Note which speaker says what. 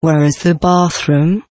Speaker 1: Where is the bathroom?